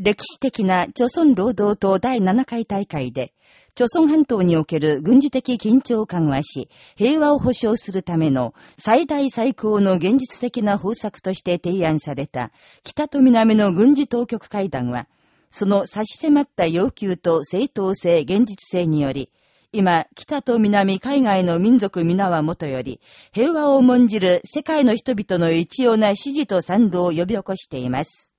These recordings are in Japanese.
歴史的な朝鮮労働党第7回大会で、朝鮮半島における軍事的緊張を緩和し、平和を保障するための最大最高の現実的な方策として提案された北と南の軍事当局会談は、その差し迫った要求と正当性、現実性により、今、北と南海外の民族皆はもとより、平和を重んじる世界の人々の一様な支持と賛同を呼び起こしています。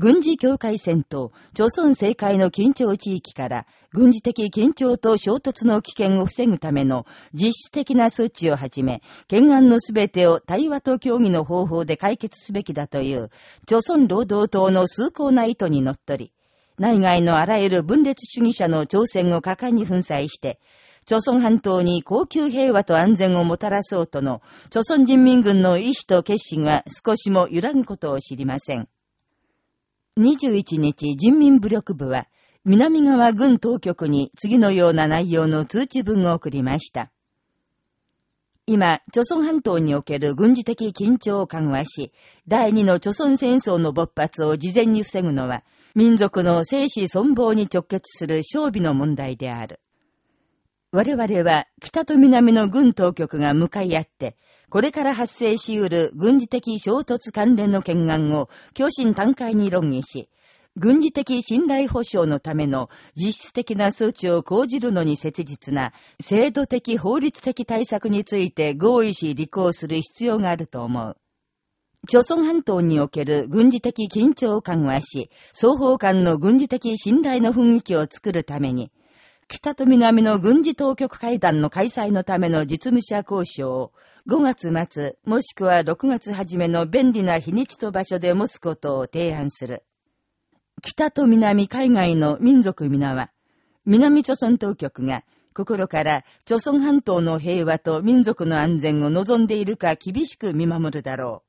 軍事境界線と、朝鮮政界の緊張地域から、軍事的緊張と衝突の危険を防ぐための実質的な措置をはじめ、懸案のすべてを対話と協議の方法で解決すべきだという、朝鮮労働党の崇高な意図にのっとり、内外のあらゆる分裂主義者の挑戦を果敢に粉砕して、朝鮮半島に高級平和と安全をもたらそうとの、朝鮮人民軍の意志と決心は少しも揺らぐことを知りません。21日人民武力部は、南側軍当局に次のような内容の通知文を送りました。今、朝鮮半島における軍事的緊張を緩和し、第二の朝鮮戦争の勃発を事前に防ぐのは、民族の生死存亡に直結する勝利の問題である。我々は北と南の軍当局が向かい合って、これから発生し得る軍事的衝突関連の懸案を強心短開に論議し、軍事的信頼保障のための実質的な措置を講じるのに切実な制度的法律的対策について合意し履行する必要があると思う。朝鮮半島における軍事的緊張を緩和し、双方間の軍事的信頼の雰囲気を作るために、北と南の軍事当局会談の開催のための実務者交渉を5月末、もしくは6月初めの便利な日にちと場所で持つことを提案する。北と南海外の民族皆は、南朝鮮当局が心から朝鮮半島の平和と民族の安全を望んでいるか厳しく見守るだろう。